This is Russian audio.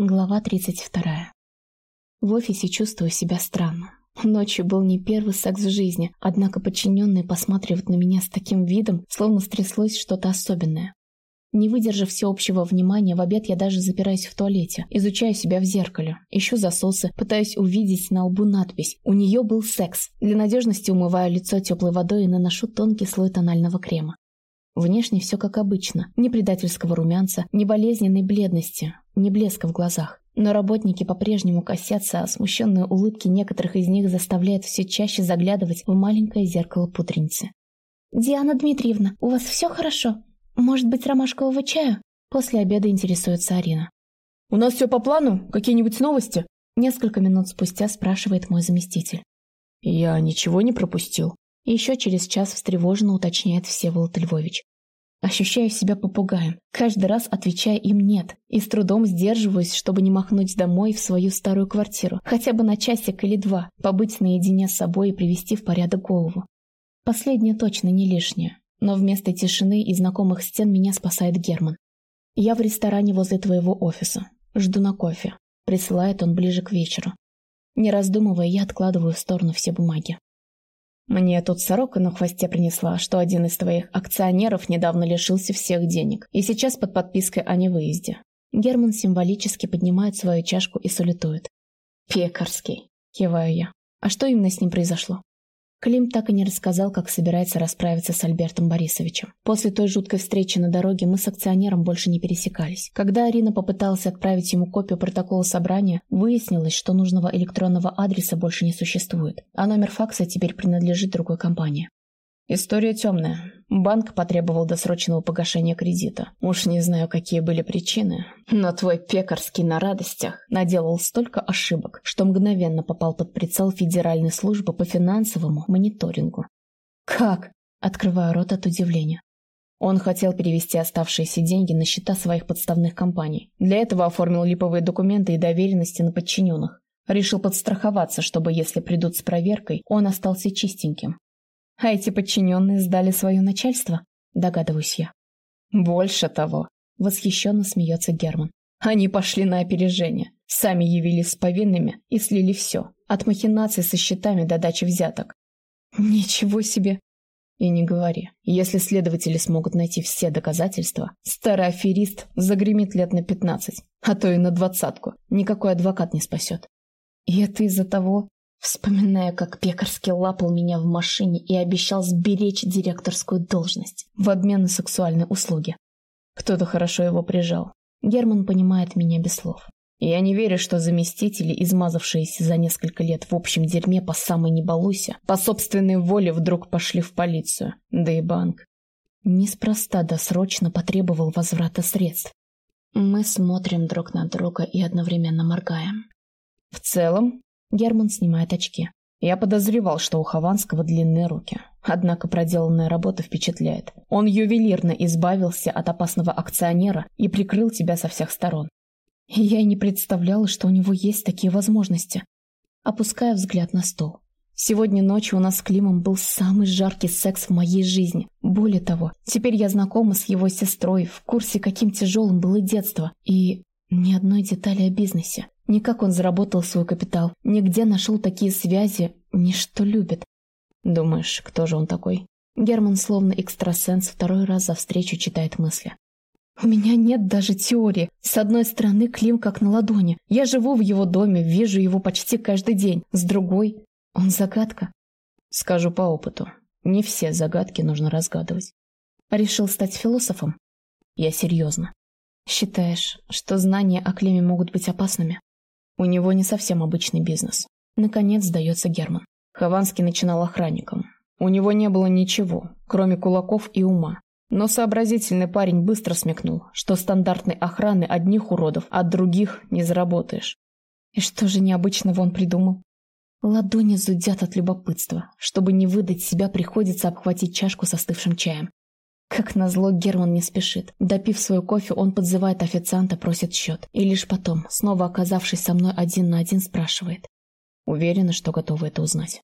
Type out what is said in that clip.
Глава 32. В офисе чувствую себя странно. Ночью был не первый секс в жизни, однако подчиненные посматривают на меня с таким видом, словно стряслось что-то особенное. Не выдержав всеобщего внимания, в обед я даже запираюсь в туалете, изучаю себя в зеркале, ищу засосы, пытаюсь увидеть на лбу надпись «У нее был секс». Для надежности умываю лицо теплой водой и наношу тонкий слой тонального крема. Внешне все как обычно. Ни предательского румянца, ни болезненной бледности, ни блеска в глазах. Но работники по-прежнему косятся, а смущенные улыбки некоторых из них заставляют все чаще заглядывать в маленькое зеркало пудреницы. «Диана Дмитриевна, у вас все хорошо? Может быть, ромашкового чаю?» После обеда интересуется Арина. «У нас все по плану? Какие-нибудь новости?» Несколько минут спустя спрашивает мой заместитель. «Я ничего не пропустил?» Еще через час встревоженно уточняет Всеволод Львович. Ощущаю себя попугаем, каждый раз отвечая им «нет», и с трудом сдерживаюсь, чтобы не махнуть домой в свою старую квартиру, хотя бы на часик или два, побыть наедине с собой и привести в порядок голову. Последнее точно не лишнее, но вместо тишины и знакомых стен меня спасает Герман. Я в ресторане возле твоего офиса. Жду на кофе. Присылает он ближе к вечеру. Не раздумывая, я откладываю в сторону все бумаги. Мне тут сорока на хвосте принесла, что один из твоих акционеров недавно лишился всех денег, и сейчас под подпиской о невыезде. Герман символически поднимает свою чашку и салютует. «Пекарский», — киваю я. «А что именно с ним произошло?» Клим так и не рассказал, как собирается расправиться с Альбертом Борисовичем. После той жуткой встречи на дороге мы с акционером больше не пересекались. Когда Арина попыталась отправить ему копию протокола собрания, выяснилось, что нужного электронного адреса больше не существует, а номер факса теперь принадлежит другой компании. История темная. Банк потребовал досрочного погашения кредита. Уж не знаю, какие были причины, но твой пекарский на радостях наделал столько ошибок, что мгновенно попал под прицел Федеральной службы по финансовому мониторингу. Как? Открываю рот от удивления. Он хотел перевести оставшиеся деньги на счета своих подставных компаний. Для этого оформил липовые документы и доверенности на подчиненных. Решил подстраховаться, чтобы, если придут с проверкой, он остался чистеньким. А эти подчиненные сдали свое начальство? Догадываюсь я. Больше того. Восхищенно смеется Герман. Они пошли на опережение. Сами явились с повинными и слили все. От махинаций со счетами до дачи взяток. Ничего себе. И не говори. Если следователи смогут найти все доказательства, старый аферист загремит лет на пятнадцать, а то и на двадцатку. Никакой адвокат не спасет. И это из-за того, Вспоминая, как Пекарский лапал меня в машине и обещал сберечь директорскую должность в обмен на сексуальные услуги. Кто-то хорошо его прижал. Герман понимает меня без слов. Я не верю, что заместители, измазавшиеся за несколько лет в общем дерьме по самой не по собственной воле вдруг пошли в полицию, да и банк. Неспроста досрочно потребовал возврата средств. Мы смотрим друг на друга и одновременно моргаем. В целом, Герман снимает очки. Я подозревал, что у Хованского длинные руки. Однако проделанная работа впечатляет. Он ювелирно избавился от опасного акционера и прикрыл тебя со всех сторон. Я и не представляла, что у него есть такие возможности. Опуская взгляд на стол. Сегодня ночью у нас с Климом был самый жаркий секс в моей жизни. Более того, теперь я знакома с его сестрой, в курсе, каким тяжелым было детство. И ни одной детали о бизнесе. Ни как он заработал свой капитал, нигде нашел такие связи, ни что любит. Думаешь, кто же он такой? Герман, словно экстрасенс, второй раз за встречу читает мысли. У меня нет даже теории. С одной стороны, Клим как на ладони. Я живу в его доме, вижу его почти каждый день. С другой, он загадка. Скажу по опыту. Не все загадки нужно разгадывать. Решил стать философом? Я серьезно. Считаешь, что знания о Климе могут быть опасными? У него не совсем обычный бизнес. Наконец сдается Герман. Хованский начинал охранником. У него не было ничего, кроме кулаков и ума. Но сообразительный парень быстро смекнул, что стандартной охраны одних уродов от других не заработаешь. И что же необычного он придумал? Ладони зудят от любопытства. Чтобы не выдать себя, приходится обхватить чашку со остывшим чаем. Как назло, Герман не спешит. Допив свой кофе, он подзывает официанта, просит счет. И лишь потом, снова оказавшись со мной один на один, спрашивает. Уверена, что готова это узнать.